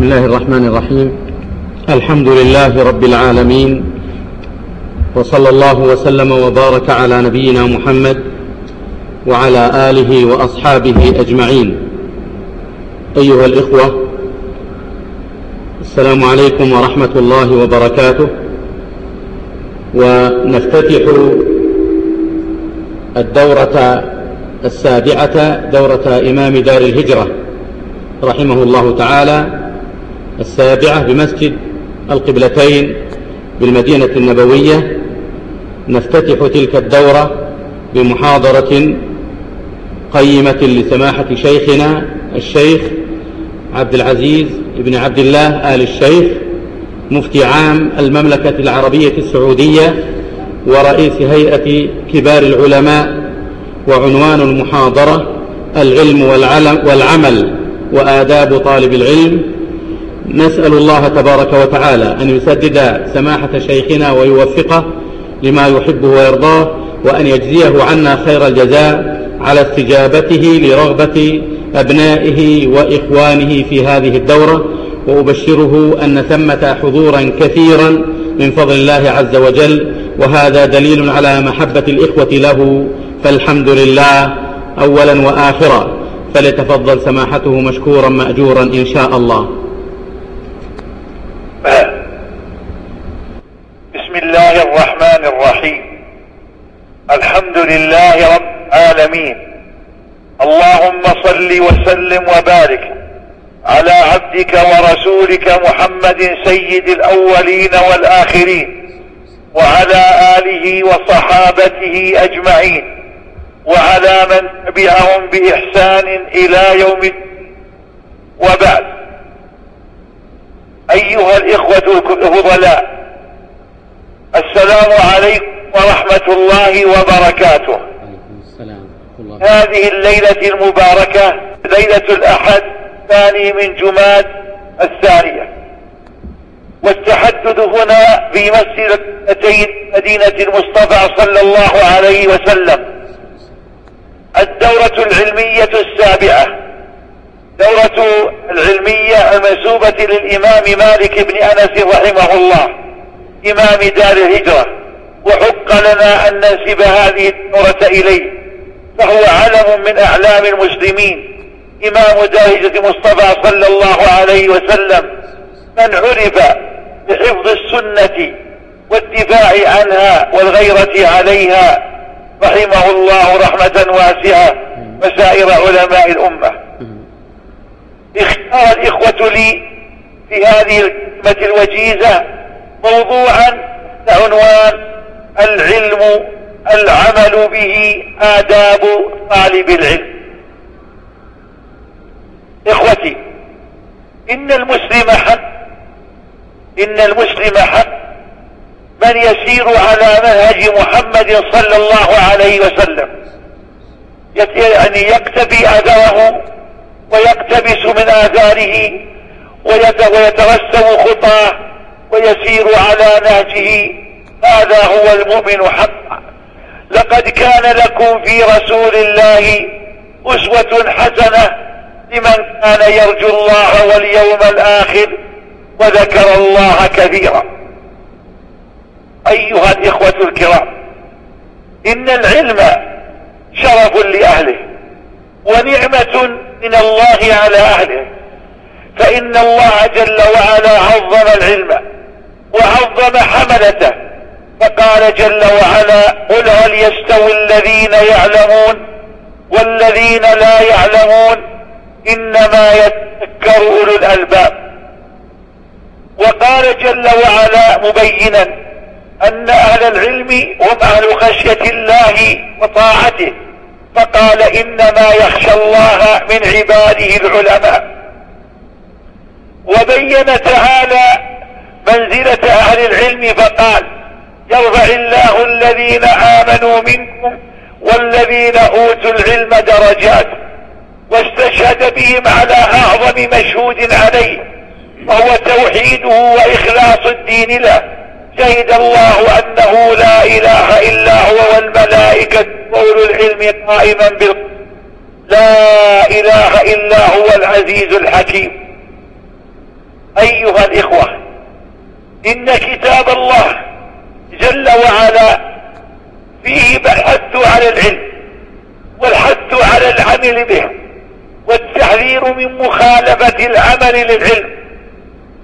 بسم الله الرحمن الرحيم. الحمد لله رب العالمين. وصلى الله وسلم وبارك على نبينا محمد وعلى آله وأصحابه أجمعين. أيها الإخوة السلام عليكم ورحمة الله وبركاته. ونفتتح الدورة السابعة دورة إمام دار الهجرة رحمه الله تعالى. السابعة بمسجد القبلتين بالمدينة النبوية. نفتتح تلك الدورة بمحاضرة قيمة لسماحة شيخنا الشيخ عبد العزيز بن عبد الله آل الشيخ مفتي عام المملكة العربية السعودية ورئيس هيئة كبار العلماء وعنوان المحاضرة العلم والعمل وآداب طالب العلم. نسأل الله تبارك وتعالى أن يسدد سماحة شيخنا ويوفقه لما يحبه ويرضاه وأن يجزيه عنا خير الجزاء على استجابته لرغبة أبنائه وإخوانه في هذه الدورة وأبشره أن ثمة حضورا كثيرا من فضل الله عز وجل وهذا دليل على محبة الإخوة له فالحمد لله أولا وآخرا. فليتفضل سماحته مشكورا مأجورا إن شاء الله بسم الله الرحمن الرحيم الحمد لله رب العالمين. اللهم صل وسلم وبارك على عبدك ورسولك محمد سيد الأولين والآخرين وعلى آله وصحابته أجمعين وعلى من تبعهم بإحسان إلى يوم وبعد. أيها الإخوة الفضلاء السلام عليكم ورحمة الله وبركاته. هذه الليلة المباركة ليلة الأحد الثاني من جماد الثانية. والتحدث هنا في مسجد مدينة المصطفى صلى الله عليه وسلم. الدورة العلمية السابعة. دورة العلمية المنسوبة للإمام مالك بن أنس رحمه الله إمام دار الهجرة. وحق لنا أن ننسب هذه الدورة إليه. فهو علم من أعلام المسلمين. إمام دار مصطفى صلى الله عليه وسلم من عرف بحفظ السنة والدفاع عنها والغيرة عليها رحمه الله رحمة واسعة وسائر علماء الأمة. اختار الإخوة لي في هذه الكلمة الوجيزة موضوعا عنوان العلم العمل به آداب طالب العلم. إخوتي إن المسلم حق إن المسلم حق من يسير على منهج محمد صلى الله عليه وسلم. يعني يكتفي أثره ويقتبس من آثاره ويترسم خطاه ويسير على نهجه. هذا هو المؤمن حقا. لقد كان لكم في رسول الله أسوة حسنة لمن كان يرجو الله واليوم الآخر وذكر الله كثيرا. أيها الإخوة الكرام إن العلم شرف لأهله ونعمة من الله على أهله فإن الله جل وعلا عظم العلم وعظم حملته فقال جل وعلا قل هل يستوي الذين يعلمون والذين لا يعلمون إنما يتذكر أولو الألباب. وقال جل وعلا مبينا أن أهل العلم هم أهل خشية الله وطاعته فقال إنما يخشى الله من عباده العلماء. وبين تعالى منزلة أهل العلم فقال يرفع الله الذين آمنوا منكم والذين أوتوا العلم درجات واستشهد بهم على أعظم مشهود عليه وهو توحيده وإخلاص الدين له. شهد الله أنه لا إله إلا هو والملائكة وأولو العلم قائما بالقسط. لا إله إلا هو العزيز الحكيم. أيها الإخوة إن كتاب الله جل وعلا فيه الحث على العلم والحث على العمل به والتحذير من مخالفة العمل للعلم.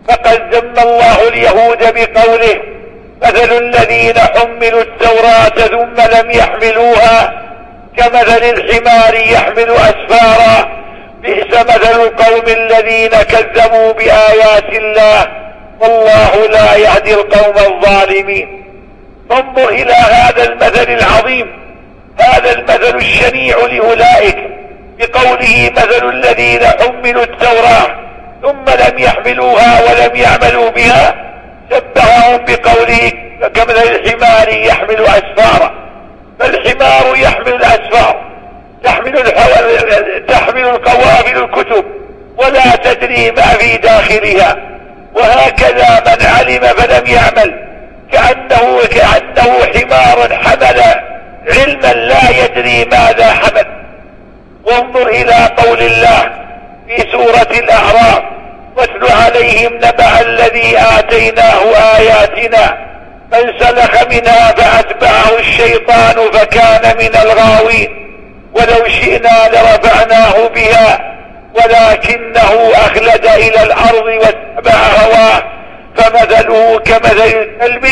فقد ذم الله اليهود بقوله مثل الذين حملوا التوراة ثم لم يحملوها كمثل الحمار يحمل أسفارا بئس مثل القوم الذين كذبوا بآيات الله والله لا يهدي القوم الظالمين. انظر إلى هذا المثل العظيم. هذا المثل الشنيع لأولئك. بقوله مثل الذين حملوا التوراة ثم لم يحملوها ولم يعملوا بها شبههم بقوله كمثل الحمار يحمل أسفارا فالحمار يحمل الأسفار. تحمل تحمل القوافل الكتب. ولا تدري ما في داخلها. وهكذا من علم فلم يعمل. كأنه كأنه حمار حمل علما لا يدري ماذا حمل. وانظر إلى قول الله في سورة الأعراف واتل عليهم نبع الذي آتيناه آياتنا فانسلخ منها فأتبعه الشيطان فكان من الغاوين. ولو شئنا لرفعناه بها ولكنه أخلد إلى الأرض واتبع هواه. فمثله كمثل الكلب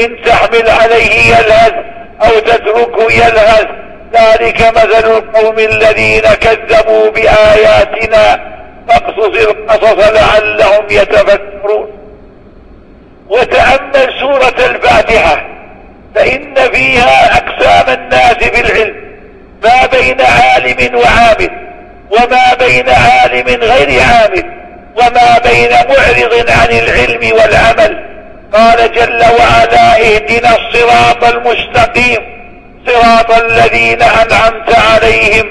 إن تحمل عليه يلهث أو تتركه يلهث. ذلك مثل القوم الذين كذبوا بآياتنا. فاقصص القصص لعلهم يتفكرون. وتأمل سورة الفاتحة فإن فيها أقسام الناس في العلم ما بين عالم وعامل وما بين عالم غير عامل. وما بين معرض عن العلم والعمل. قال جل وعلا اهدنا الصراط المستقيم صراط الذين أنعمت عليهم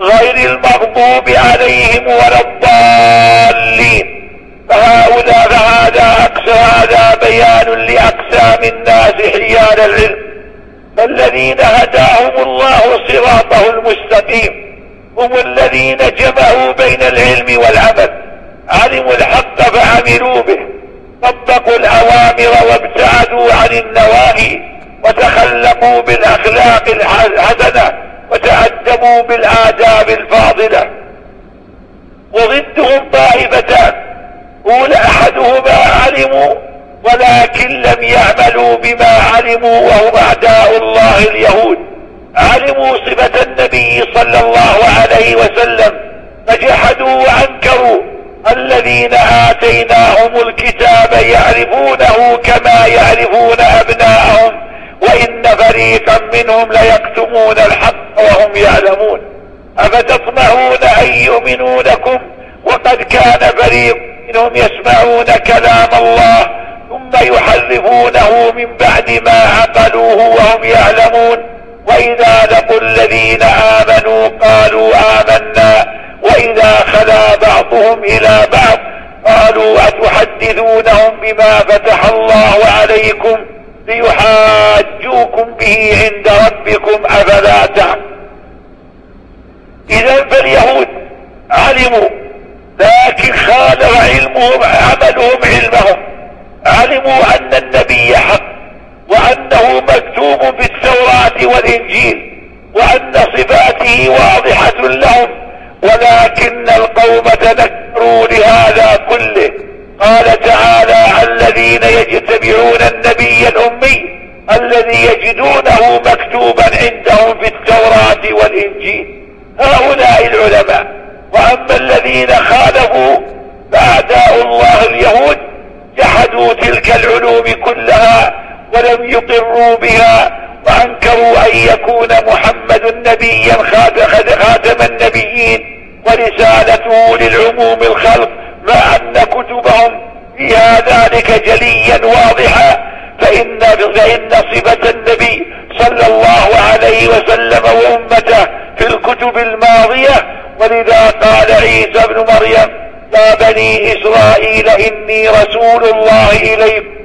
غير المغضوب عليهم ولا الضالين. فهؤلاء فهذا أكثر هذا بيان لأقسام الناس حيال العلم. فالذين هداهم الله صراطه المستقيم هم الذين جمعوا بين العلم والعمل. علموا الحق فعملوا به. طبقوا الأوامر وابتعدوا عن النواهي وتخلقوا بالأخلاق الحسنة وتأدبوا بالآداب الفاضلة. وضدهم طائفتان. أولى أحدهما علموا ولكن لم يعملوا بما علموا وهم أعداء الله اليهود. علموا صفة النبي صلى الله عليه وسلم. فجحدوا وأنكروا. الذين آتيناهم الكتاب يعرفونه كما يعرفون أبناءهم وإن فريقا منهم ليكتمون الحق وهم يعلمون. أفتطمعون أن يؤمنوا لكم وقد كان فريق منهم يسمعون كلام الله ثم يحرفونه من بعد ما عقلوه وهم يعلمون. وإذا لقوا الذين آمنوا قالوا آمنا. وإذا خلا بعضهم إلى بعض قالوا أتحدثونهم بما فتح الله عليكم ليحاجوكم به عند ربكم أفلا تعلمون إذا فاليهود علموا لكن خالف علمهم عملهم علمهم. علموا أن النبي حق. والإنجيل وأن صفاته واضحة لهم ولكن القوم تذكروا لهذا كله. قال تعالى الذين يتبعون النبي الأمي الذي يجدونه مكتوبا عندهم في التوراة والإنجيل. هؤلاء العلماء وأما الذين خالفوا فأعداء الله اليهود جحدوا تلك العلوم كلها ولم يقروا بها وأنكروا أن يكون محمد نبيا خاتم النبيين ورسالته للعموم الخلق مع أن كتبهم فيها ذلك جليا واضحا فإن, فإن صفة النبي صلى الله عليه وسلم وأمته في الكتب الماضية. ولذا قال عيسى ابن مريم يا بني إسرائيل إني رسول الله إليكم.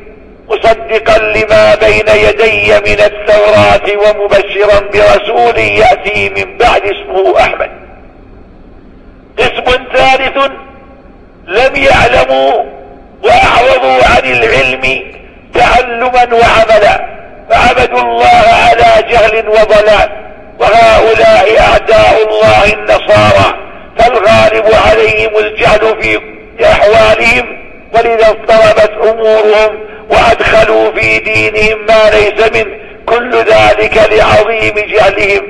مصدقا لما بين يدي من التوراة ومبشرا برسول يأتي من بعد اسمه أحمد. قسم ثالث لم يعلموا العلم تعلما وعملا. فعبدوا الله على جهل وضلال. وهؤلاء أعداء الله النصارى. فالغالب عليهم الجهل في أحوالهم ولذا اضطربت أمورهم وأدخلوا في دينهم ما ليس منه. كل ذلك لعظيم جهلهم.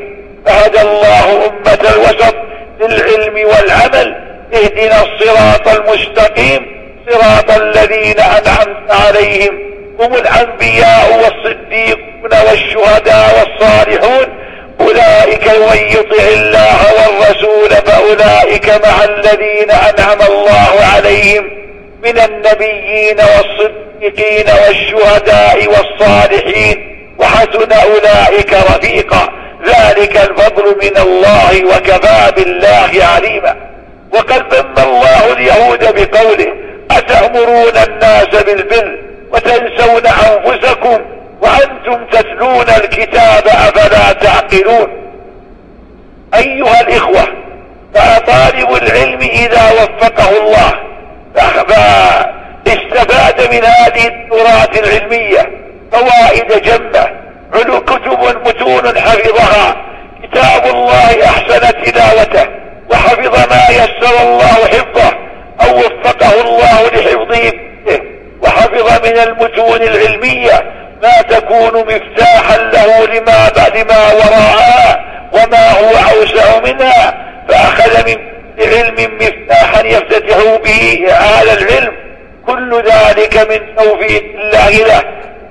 فهدى الله أمة الوسط للعلم والعمل. اهدنا الصراط المستقيم. صراط الذين أنعمت عليهم. هم الأنبياء والصديقون والشهداء والصالحون. أولئك من يطع الله والرسول فأولئك مع الذين أنعم الله عليهم. من النبيين والصديقين والشهداء والصالحين وحسن أولئك رفيقا. ذلك الفضل من الله وكفى بالله عليما. وقد ذم الله اليهود بقوله أتأمرون الناس بالبر وتنسون أنفسكم وأنتم تتلون الكتاب أفلا تعقلون؟ أيها الإخوة فطالب العلم إذا وفقه الله استفاد من هذه التراث العلمية. فوائد جمة. علو كتب متون حفظها. كتاب الله أحسن تلاوته. وحفظ ما يسر الله حفظه. أو وفقه الله لحفظه وحفظ من المتون العلمية ما تكون مفتاحا له لما بعد ما وراءها وما هو أوسع منها. فأخذ من علم مفتاحا يفتتح به هذا العلم. كل ذلك من توفيق الله له.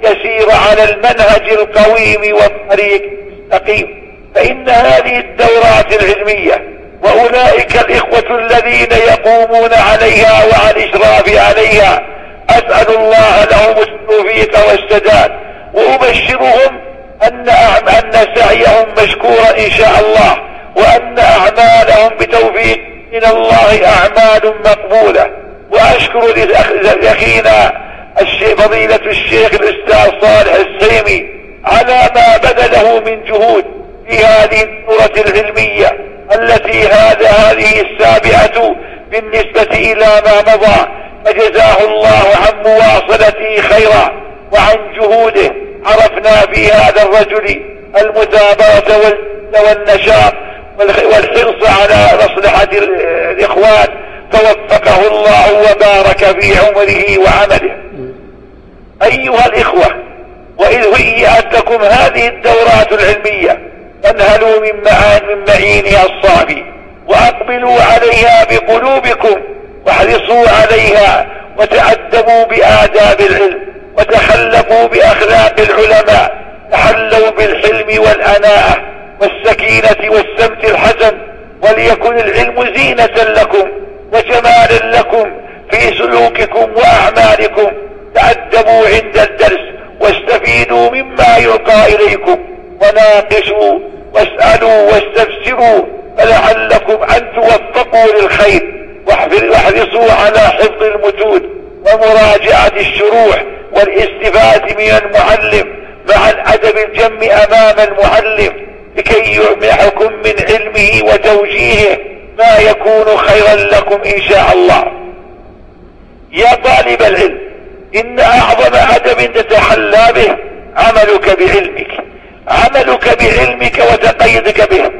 يسير على المنهج القويم والطريق المستقيم. فإن هذه الدورات العلمية وأولئك الإخوة الذين يقومون عليها وعلى الإشراف عليها أسأل الله لهم التوفيق والسداد. وأبشرهم أن أن سعيهم مشكورا إن شاء الله وأن أعمالهم بتوفيق من الله أعمال مقبولة. وأشكر لأخينا فضيلة الشيخ الأستاذ صالح السيمي على ما بذله من جهود في هذه الدورة العلمية التي هذا هذه السابعة بالنسبة إلى ما مضى. فجزاه الله عن مواصلته خيرا وعن جهوده. عرفنا في هذا الرجل المثابرة والنشاط. والحرص على مصلحة الإخوان فوفقه الله وبارك في عمره وعمله. أيها الإخوة وإذ هيئت لكم هذه الدورات العلمية فانهلوا من, من معينها الصافي وأقبلوا عليها بقلوبكم واحرصوا عليها وتأدبوا بآداب العلم وتخلقوا بأخلاق العلماء تحلوا بالحلم والأناءة. والسكينة والسمت الحسن وليكن العلم زينة لكم وجمالا لكم في سلوككم وأعمالكم. تأدبوا عند الدرس واستفيدوا مما يلقى إليكم. وناقشوا واسألوا واستفسروا فلعلكم أن توفقوا للخير. واحرصوا على حفظ المتون ومراجعة الشروح والاستفادة من المعلم مع الأدب الجم أمام المعلم. لكي يمنحكم من علمه وتوجيهه ما يكون خيرا لكم إن شاء الله. يا طالب العلم إن أعظم أدب تتحلى به عملك بعلمك عملك بعلمك وتقيدك به.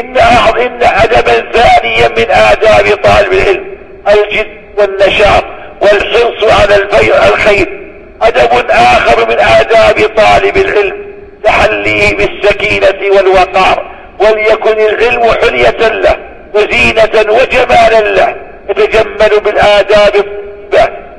إن أعظم أدبا ثانيا من آداب طالب العلم الجد والنشاط والحرص على الخير. أدب آخر من آداب طالب العلم. تحليه بالسكينة والوقار وليكن العلم حلية له وزينة وجمالا له يتجمل بالآداب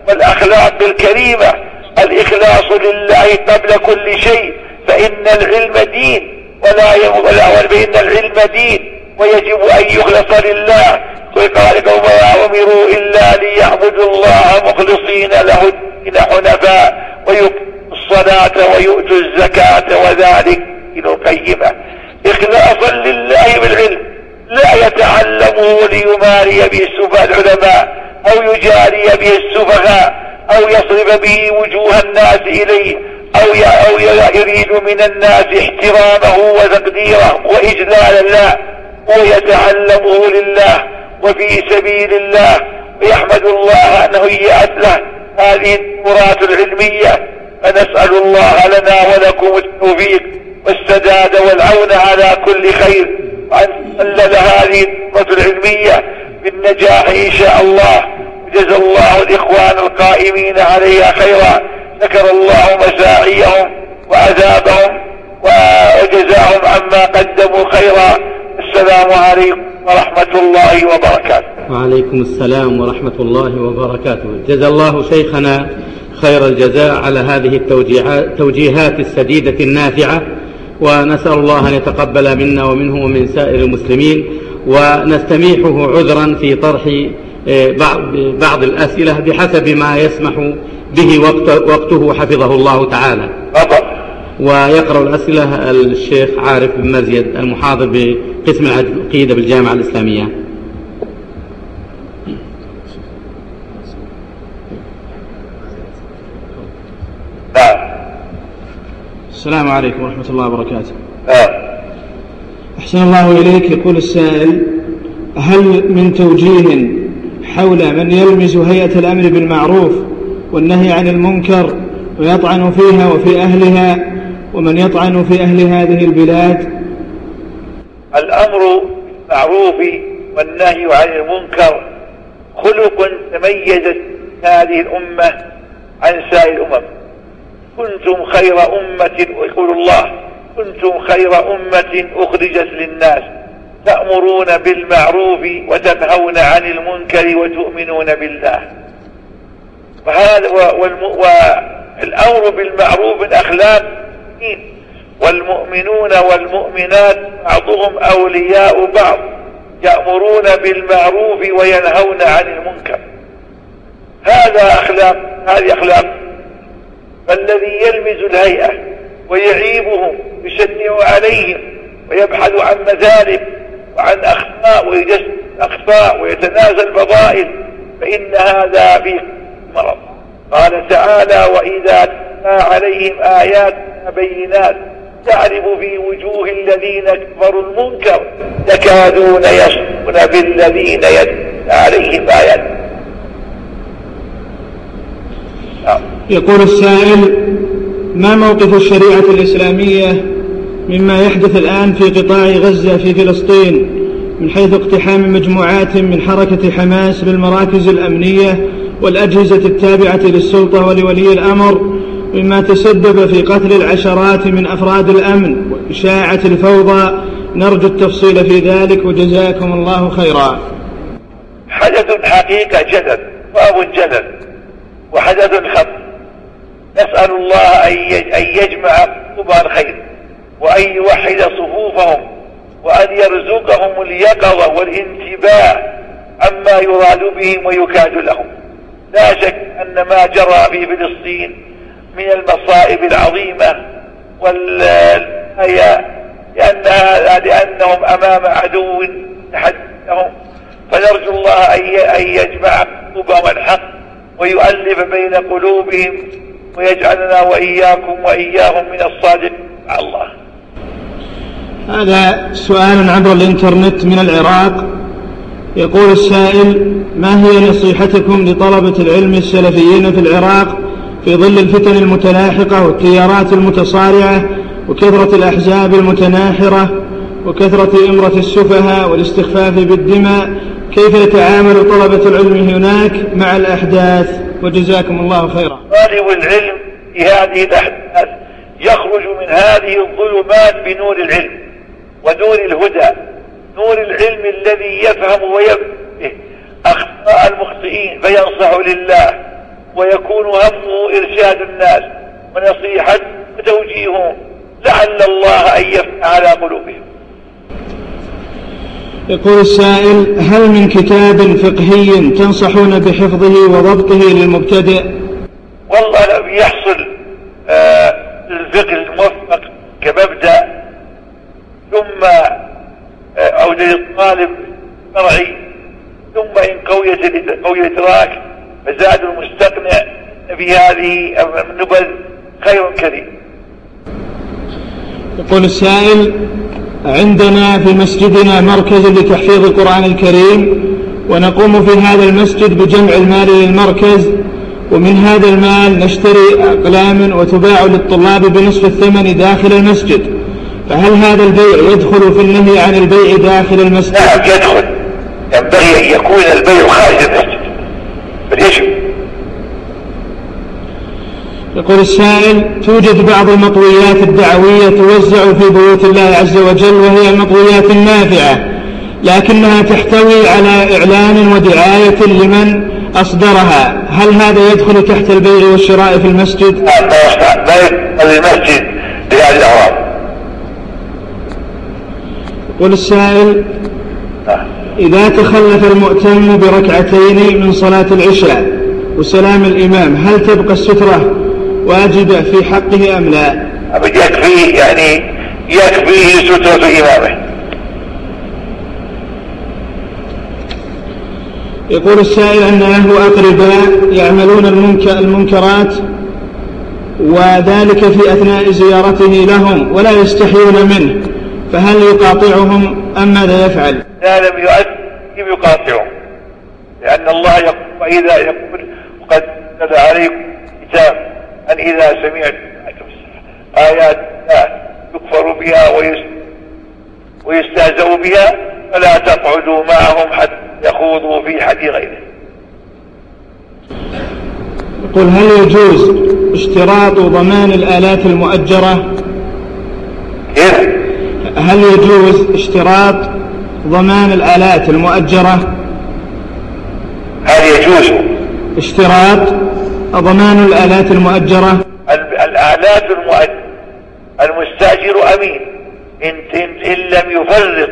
والأخلاق الكريمة. الإخلاص لله قبل كل شيء فإن العلم دين ولا ولا فإن العلم دين ويجب أن يخلص لله. وقال وما أمروا إلا ليعبدوا الله مخلصين له الدين حنفاء ويقيموا الصلاة ويؤتوا الزكاة وذلك. قيمة إخلاصا لله بالعلم. لا يتعلمه ليماري به السفهاء العلماء أو يجاري به السفهاء أو يصرف به وجوه الناس إليه أو أو يريد من الناس احترامه وتقديره وإجلالا لا. ويتعلمه لله. وفي سبيل الله ويحمد الله أنه هيأت له هذه الدورات العلمية. فنسأل الله لنا ولكم التوفيق والسداد والعون على كل خير. وأن تسلل هذه الدورة العلمية بالنجاح إن شاء الله. وجزى الله الإخوان القائمين عليها خيرا. ذكر الله مساعيهم وعذابهم وجزاهم عما قدموا خيرا. السلام عليكم ورحمة الله وبركاته. وعليكم السلام ورحمة الله وبركاته. جزا الله شيخنا خير الجزاء على هذه التوجيهات السديدة النافعة ونسأل الله أن يتقبل منا ومنه ومن سائر المسلمين ونستميحه عذرا في طرح آه، بعض الأسئلة بحسب ما يسمح به وقته حفظه الله تعالى. ويقرأ الأسئلة الشيخ عارف بن مزيد المحاضر بقسم العقيدة بالجامعة الإسلامية. السلام عليكم ورحمة الله وبركاته. أحسن الله إليك يقول السائل هل من توجيه حول من يلمز هيئة الأمر بالمعروف والنهي عن المنكر ويطعن فيها وفي أهلها ومن يطعن في أهل هذه البلاد؟ الأمر بالمعروف والنهي عن المنكر خلق تميزت هذه الأمة عن سائر الأمم. كنتم خير أمة يقول الله. كنتم خير أمة أخرجت للناس. تأمرون بالمعروف وتنهون عن المنكر وتؤمنون بالله. وهذا والأمر بالمعروف من أخلاق والمؤمنون والمؤمنات بعضهم أولياء بعض يأمرون بالمعروف وينهون عن المنكر. هذا أخلاق هذه أخلاق. فالذي يلمز الهيئة ويعيبهم يشنع عليهم ويبحث عن مذالب وعن أخطاء ويجسد أخطاء ويتنازل فضائل فإن هذا في مرض. قال تعالى وإذا تتلى عليهم آيات بينات تعرف في وجوه الذين كفروا المنكر يكادون يسقون بالذين يتلى عليهم آيات يقول السائل ما موقف الشريعة الإسلامية مما يحدث الآن في قطاع غزة في فلسطين من حيث اقتحام مجموعات من حركة حماس للمراكز الأمنية والأجهزة التابعة للسلطة ولولي الأمر مما تسبب في قتل العشرات من أفراد الأمن وإشاعة الفوضى؟ نرجو التفصيل في ذلك وجزاكم الله خيرا. حدث حقيقة جدل باب جدل وحدث خط. نسأل الله أن يجمع قطبها الخير وأن يوحد صفوفهم وأن يرزقهم اليقظة والانتباه عما يراد بهم ويكاد لهم. لا شك أن ما جرى في فلسطين من المصائب العظيمة والآية لأنها لأنهم أمام عدو يحدثهم فنرجو الله أن يجمع قلوبهم الحق ويؤلف بين قلوبهم ويجعلنا وإياكم وإياهم من الصادقين. مع الله. هذا سؤال عبر الإنترنت من العراق. يقول السائل ما هي نصيحتكم لطلبة العلم السلفيين في العراق في ظل الفتن المتلاحقة والتيارات المتصارعة وكثرة الأحزاب المتناحرة وكثرة إمرة السفهاء والاستخفاف بالدماء؟ كيف يتعامل طلبة العلم هناك مع الأحداث؟ وجزاكم الله خيرا. طالب العلم في هذه الأحداث يخرج من هذه الظلمات بنور العلم ونور الهدى نور العلم الذي يفهم ويفهم أخطاء المخطئين فينصح لله ويكون همه إرشاد الناس ونصيحة وتوجيههم. لعل الله أن يفتح على قلوبهم. يقول السائل هل من كتاب فقهي تنصحون بحفظه وضبطه للمبتدئ؟ والله لم يحصل آه الفقه الموفق كمبدأ ثم آه أو للطالب الشرعي ثم إن قوية قوي الإدراك فزاد المستقنع في هذه النبذ خير كثير يقول السائل عندنا في مسجدنا مركز لتحفيظ القرآن الكريم ونقوم في هذا المسجد بجمع المال للمركز ومن هذا المال نشتري أقلام وتباع للطلاب بنصف الثمن داخل المسجد. فهل هذا البيع يدخل في النهي عن البيع داخل المسجد؟ نعم يدخل. ينبغي أن يكون البيع خارج المسجد. بل يجب. يقول السائل توجد بعض المطويات الدعوية توزع في بيوت الله عز وجل وهي المطويات النافعة لكنها تحتوي على إعلان ودعاية لمن أصدرها هل هذا يدخل تحت البيع والشراء في المسجد؟ لا لا يدخل المسجد لهذه الأغراض يقول السائل نعم. إذا تخلف المؤتم بركعتين من صلاة العشاء وسلام الإمام هل تبقى السترة واجبة في حقه أم لا؟ أبد يكفي يعني يكفيه سترة إمامه. يقول السائل أن له أقرباء يعملون المنكر المنكرات وذلك في أثناء زيارته لهم ولا يستحيون منه فهل يقاطعهم أم ماذا يفعل؟ إذا لم يؤدي يقاطعهم؟ لأن الله يقول وإذا يقول قد نزل عليكم كتاب أن إذا سمعت آيات الله يكفر بها ويستهزأ بها فلا تقعدوا معهم حتى يخوضوا في حديث غيره. يقول هل يجوز اشتراط ضمان الآلات المؤجرة؟ كيف؟ هل يجوز اشتراط ضمان الآلات المؤجرة؟ هل يجوز؟ اشتراط ضمان الآلات المؤجرة؟ الآلات المؤجرة المستأجر أمين. إن, إن, إن لم يفرط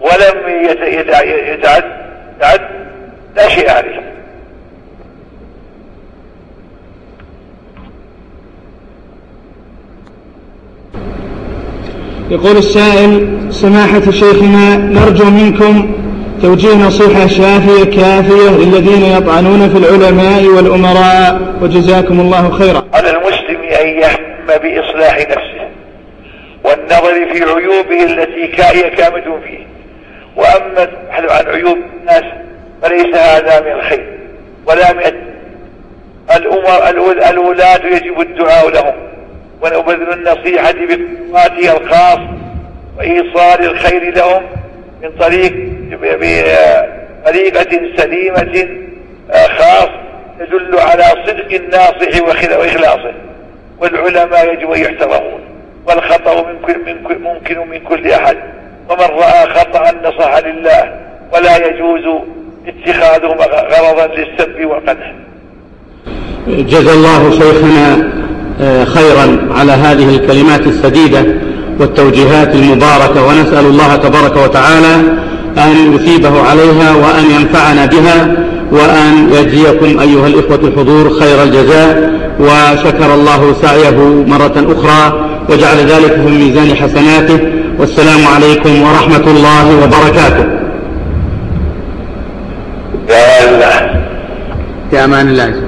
ولم يتعد تعد لا شيء عليه. يقول السائل سماحة شيخنا نرجو منكم توجيه نصيحة شافية كافية للذين يطعنون في العلماء والأمراء وجزاكم الله خيرا. على المسلم أن يهتم بإصلاح نفسه والنظر في عيوبه التي هي كامة فيه. وأما عن عيوب الناس فليس هذا من الخير ولا من الأمر الولاة يجب الدعاء لهم ونبذل النصيحة بقواتها الخاص وإيصال الخير لهم من طريق بطريقة سليمة آه، خاص تدل على صدق الناصح وإخلاصه. والعلماء يجب أن يحترمون. والخطأ ممكن, ممكن من كل أحد. ومن رأى خطأ نصح لله. ولا يجوز اتخاذه غرضا للسب والقدح جزا الله شيخنا آه، خيرا على هذه الكلمات السديدة والتوجيهات المباركة. ونسأل الله تبارك وتعالى أن يثيبه عليها وأن ينفعنا بها وأن يجزيكم أيها الإخوة الحضور خير الجزاء وشكر الله سعيه مرة أخرى وجعل ذلك في ميزان حسناته والسلام عليكم ورحمة الله وبركاته. يا الله. في أمان الله.